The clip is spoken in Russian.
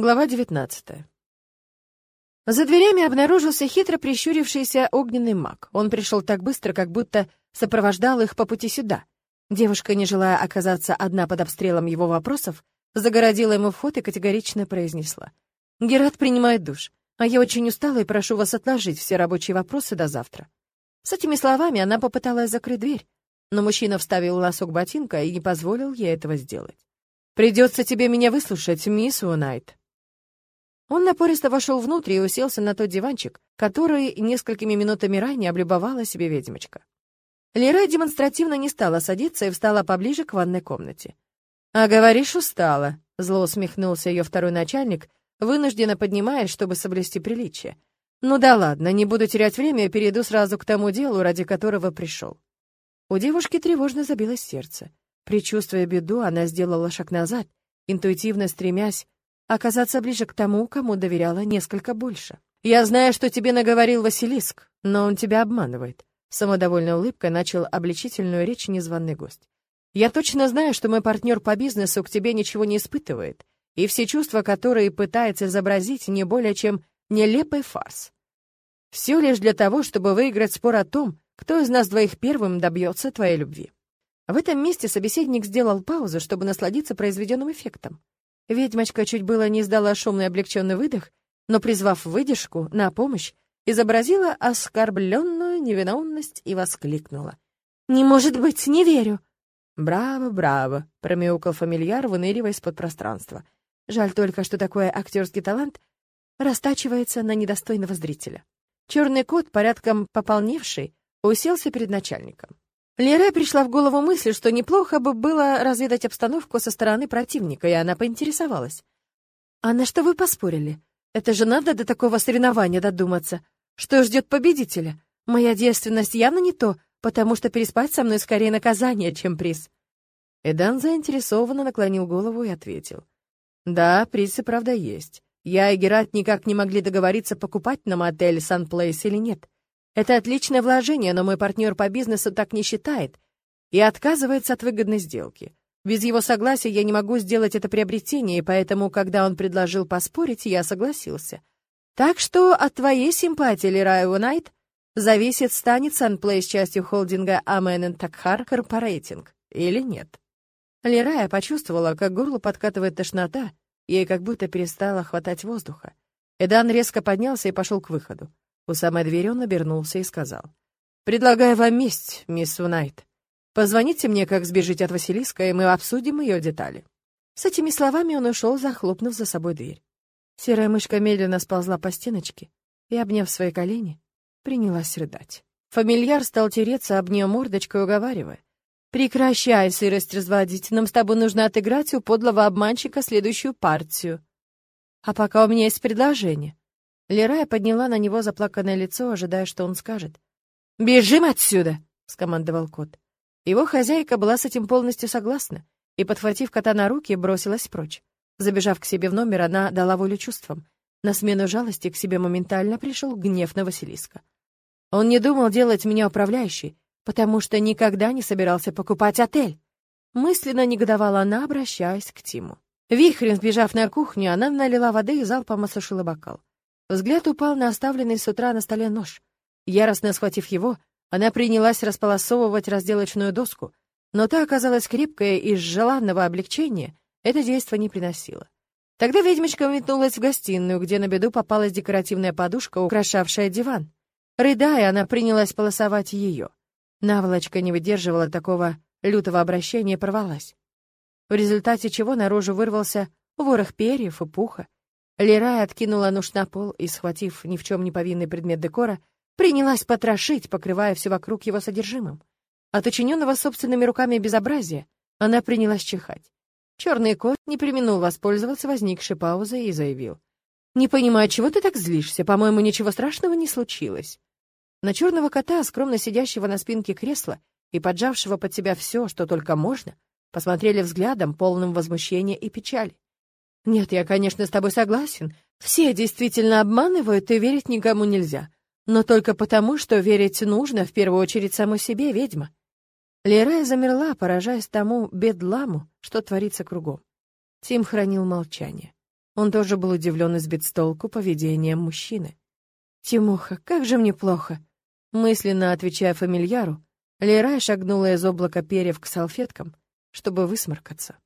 Глава 19. За дверями обнаружился хитро прищурившийся огненный маг. Он пришел так быстро, как будто сопровождал их по пути сюда. Девушка, не желая оказаться одна под обстрелом его вопросов, загородила ему вход и категорично произнесла. «Герат принимает душ, а я очень устала и прошу вас отложить все рабочие вопросы до завтра». С этими словами она попыталась закрыть дверь, но мужчина вставил лосок ботинка и не позволил ей этого сделать. «Придется тебе меня выслушать, мисс Уонайт», он напористо вошел внутрь и уселся на тот диванчик, который несколькими минутами ранее облюбовала себе ведьмочка. Лера демонстративно не стала садиться и встала поближе к ванной комнате. «А говоришь, устала», — зло усмехнулся ее второй начальник, вынужденно поднимаясь, чтобы соблюсти приличие. «Ну да ладно, не буду терять время перейду сразу к тому делу, ради которого пришел». У девушки тревожно забилось сердце. Причувствуя беду, она сделала шаг назад, интуитивно стремясь оказаться ближе к тому, кому доверяла несколько больше. «Я знаю, что тебе наговорил Василиск, но он тебя обманывает», — самодовольной улыбкой начал обличительную речь незваный гость. «Я точно знаю, что мой партнер по бизнесу к тебе ничего не испытывает, и все чувства, которые пытается изобразить, не более чем нелепый фарс. Все лишь для того, чтобы выиграть спор о том, кто из нас двоих первым добьется твоей любви». В этом месте собеседник сделал паузу, чтобы насладиться произведенным эффектом. Ведьмочка чуть было не издала шумный облегченный выдох, но, призвав выдержку на помощь, изобразила оскорбленную невиновность и воскликнула. «Не может быть, не верю!» «Браво, браво!» — промяукал фамильяр, выныривая из-под пространства. Жаль только, что такой актерский талант растачивается на недостойного зрителя. Черный кот, порядком пополневший, уселся перед начальником. Лере пришла в голову мысль, что неплохо бы было разведать обстановку со стороны противника, и она поинтересовалась. «А на что вы поспорили? Это же надо до такого соревнования додуматься. Что ждет победителя? Моя девственность явно не то, потому что переспать со мной скорее наказание, чем приз». Эдан заинтересованно наклонил голову и ответил. «Да, приз и правда есть. Я и Герат никак не могли договориться, покупать нам отель Сан-Плейс или нет. Это отличное вложение, но мой партнер по бизнесу так не считает и отказывается от выгодной сделки. Без его согласия я не могу сделать это приобретение, и поэтому, когда он предложил поспорить, я согласился. Так что от твоей симпатии, Лерай Унайт, зависит, станет Санплейс частью холдинга Амен Такхар Корпорейтинг или нет. Лерая почувствовала, как горло подкатывает тошнота, ей как будто перестало хватать воздуха. Эдан резко поднялся и пошел к выходу. У самой двери он обернулся и сказал. «Предлагаю вам месть, мисс Унайт. Позвоните мне, как сбежите от Василиска, и мы обсудим ее детали». С этими словами он ушел, захлопнув за собой дверь. Серая мышка медленно сползла по стеночке и, обняв свои колени, принялась рыдать. Фамильяр стал тереться об нее мордочкой, уговаривая. «Прекращай сырость разводить, нам с тобой нужно отыграть у подлого обманщика следующую партию. А пока у меня есть предложение. Лерая подняла на него заплаканное лицо, ожидая, что он скажет. «Бежим отсюда!» — скомандовал кот. Его хозяйка была с этим полностью согласна и, подхватив кота на руки, бросилась прочь. Забежав к себе в номер, она дала волю чувствам. На смену жалости к себе моментально пришел гнев на Василиска. Он не думал делать меня управляющей, потому что никогда не собирался покупать отель. Мысленно негодовала она, обращаясь к Тиму. Вихрем сбежав на кухню, она налила воды и залпом осушила бокал. Взгляд упал на оставленный с утра на столе нож. Яростно схватив его, она принялась располосовывать разделочную доску, но та оказалась крепкая и из желанного облегчения это действие не приносило. Тогда ведьмочка метнулась в гостиную, где на беду попалась декоративная подушка, украшавшая диван. Рыдая, она принялась полосовать ее. Наволочка не выдерживала такого лютого обращения и порвалась. В результате чего наружу вырвался ворох перьев и пуха, Лерая откинула нож на пол и, схватив ни в чем не повинный предмет декора, принялась потрошить, покрывая все вокруг его содержимым. От учиненного собственными руками безобразия она принялась чихать. Черный кот не применил воспользоваться возникшей паузой и заявил. «Не понимаю, чего ты так злишься? По-моему, ничего страшного не случилось». На черного кота, скромно сидящего на спинке кресла и поджавшего под себя все, что только можно, посмотрели взглядом, полным возмущения и печали. Нет, я, конечно, с тобой согласен. Все действительно обманывают, и верить никому нельзя. Но только потому, что верить нужно в первую очередь самой себе, ведьма. Лерая замерла, поражаясь тому бедламу, что творится кругом. Тим хранил молчание. Он тоже был удивлен и сбит с толку поведением мужчины. «Тимоха, как же мне плохо!» Мысленно отвечая фамильяру, Лерай шагнула из облака перьев к салфеткам, чтобы высморкаться.